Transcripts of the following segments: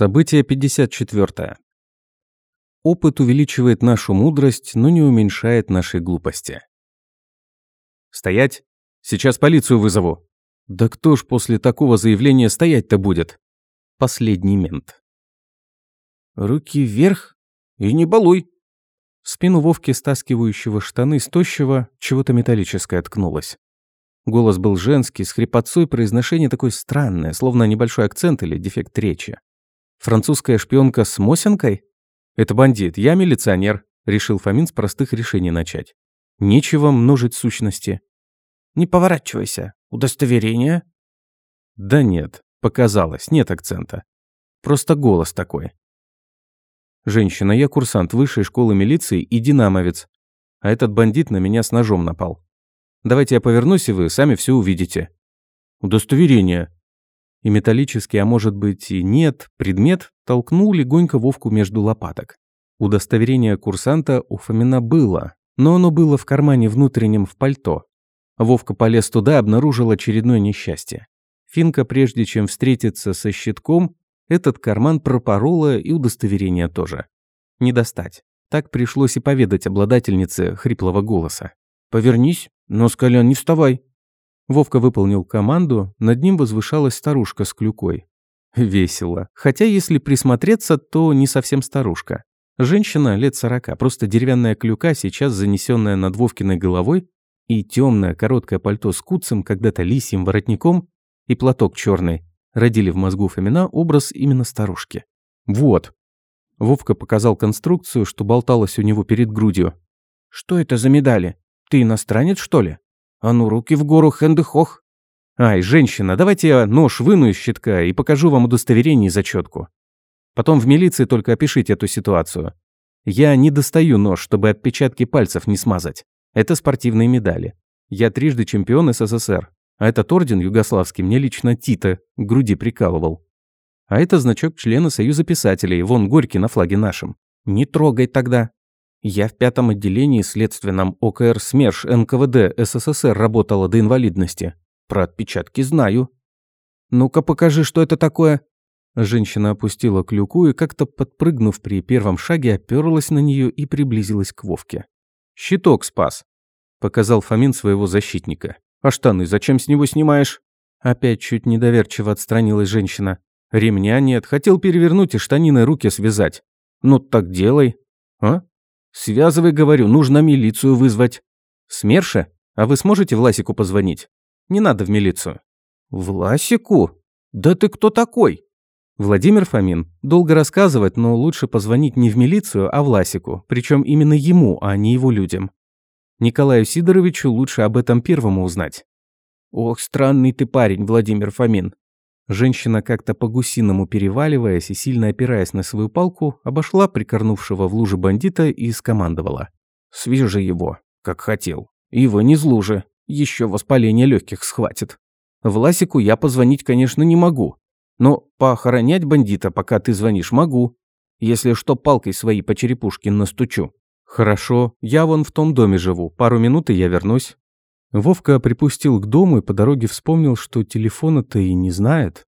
Событие 54. Опыт увеличивает нашу мудрость, но не уменьшает нашей глупости. «Стоять! Сейчас полицию вызову!» «Да кто ж после такого заявления стоять-то будет?» Последний мент. «Руки вверх и не балуй!» В спину Вовки, стаскивающего штаны с тощего, чего-то металлическое ткнулось. Голос был женский, с хрипотцой, произношение такое странное, словно небольшой акцент или дефект речи. Французская шпионка с Мосинкой? Это бандит, я милиционер, решил Фомин с простых решений начать. Нечего множить сущности. Не поворачивайся. Удостоверение? Да нет, показалось, нет акцента. Просто голос такой. Женщина, я курсант высшей школы милиции и динамовец. А этот бандит на меня с ножом напал. Давайте я повернусь, и вы сами все увидите. Удостоверение и металлический, а может быть и нет, предмет толкнул легонько Вовку между лопаток. Удостоверение курсанта у Фомина было, но оно было в кармане внутреннем в пальто. Вовка полез туда обнаружил очередное несчастье. Финка, прежде чем встретиться со щитком, этот карман пропорола и удостоверение тоже. Не достать. Так пришлось и поведать обладательнице хриплого голоса. «Повернись, но с колен не вставай». Вовка выполнил команду, над ним возвышалась старушка с клюкой. Весело. Хотя, если присмотреться, то не совсем старушка. Женщина лет сорока, просто деревянная клюка, сейчас занесенная над Вовкиной головой, и темное короткое пальто с куцем, когда-то лисьим воротником, и платок черный, родили в мозгу Фомина образ именно старушки. «Вот». Вовка показал конструкцию, что болталась у него перед грудью. «Что это за медали? Ты иностранец, что ли?» А ну, руки в гору, хэнды-хох. Ай, женщина, давайте я нож выну из щитка и покажу вам удостоверение и зачетку. Потом в милиции только опишите эту ситуацию. Я не достаю нож, чтобы отпечатки пальцев не смазать. Это спортивные медали. Я трижды чемпион СССР. А этот орден югославский мне лично Тита к груди прикалывал. А это значок члена Союза писателей, вон Горький на флаге нашем. Не трогай тогда. Я в пятом отделении следственном ОКР СМЕРШ НКВД СССР работала до инвалидности. Про отпечатки знаю. Ну-ка покажи, что это такое. Женщина опустила клюку и, как-то подпрыгнув при первом шаге, оперлась на нее и приблизилась к Вовке. «Щиток спас», — показал Фомин своего защитника. «А штаны зачем с него снимаешь?» Опять чуть недоверчиво отстранилась женщина. «Ремня нет, хотел перевернуть и штаниной руки связать». «Ну так делай». «А? «Связывай, говорю, нужно милицию вызвать». «Смерша? А вы сможете Власику позвонить? Не надо в милицию». «Власику? Да ты кто такой?» Владимир Фомин. Долго рассказывать, но лучше позвонить не в милицию, а Власику, причем именно ему, а не его людям. Николаю Сидоровичу лучше об этом первому узнать. «Ох, странный ты парень, Владимир Фомин. Женщина, как-то по-гусиному переваливаясь и сильно опираясь на свою палку, обошла прикорнувшего в луже бандита и скомандовала. «Свяжи его, как хотел. И вынес лужи. Еще воспаление легких схватит. Власику я позвонить, конечно, не могу. Но поохранять бандита, пока ты звонишь, могу. Если что, палкой своей по черепушке настучу». «Хорошо, я вон в том доме живу. Пару минут, и я вернусь». Вовка припустил к дому и по дороге вспомнил, что телефона-то и не знает.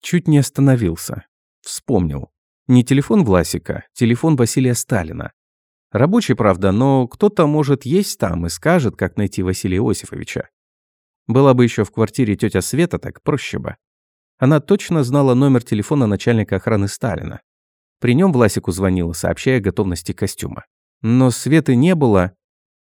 Чуть не остановился. Вспомнил. Не телефон Власика, телефон Василия Сталина. Рабочий, правда, но кто-то, может, есть там и скажет, как найти Василия Иосифовича. Была бы еще в квартире тетя Света, так проще бы. Она точно знала номер телефона начальника охраны Сталина. При нем Власику звонила, сообщая о готовности костюма. Но Светы не было,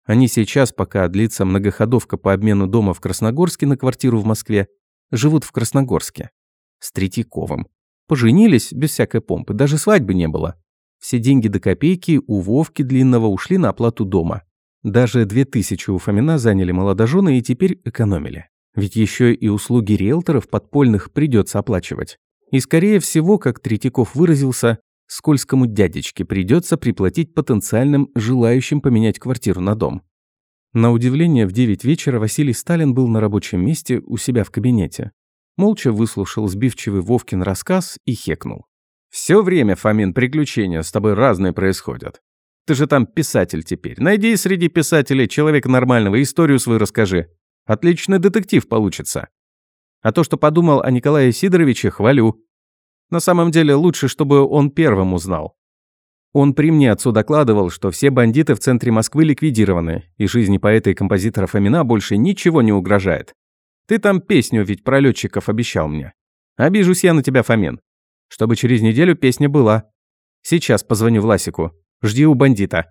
они сейчас, пока длится многоходовка по обмену дома в Красногорске на квартиру в Москве, живут в Красногорске. С Третьяковым. Поженились без всякой помпы, даже свадьбы не было. Все деньги до копейки у Вовки Длинного ушли на оплату дома. Даже две тысячи у Фомина заняли молодожены и теперь экономили. Ведь еще и услуги риэлторов подпольных придется оплачивать. И скорее всего, как Третьяков выразился, скользкому дядечке придется приплатить потенциальным желающим поменять квартиру на дом. На удивление, в 9 вечера Василий Сталин был на рабочем месте у себя в кабинете. Молча выслушал сбивчивый Вовкин рассказ и хекнул. «Все время, Фомин, приключения с тобой разные происходят. Ты же там писатель теперь. Найди среди писателей человека нормального, историю свою расскажи. Отличный детектив получится. А то, что подумал о Николае Сидоровиче, хвалю. На самом деле, лучше, чтобы он первым узнал. Он при мне отцу докладывал, что все бандиты в центре Москвы ликвидированы, и жизни поэта и композитора Фомина больше ничего не угрожает. Ты там песню ведь про летчиков обещал мне. Обижусь я на тебя, Фомин. Чтобы через неделю песня была. Сейчас позвоню Власику. Жди у бандита.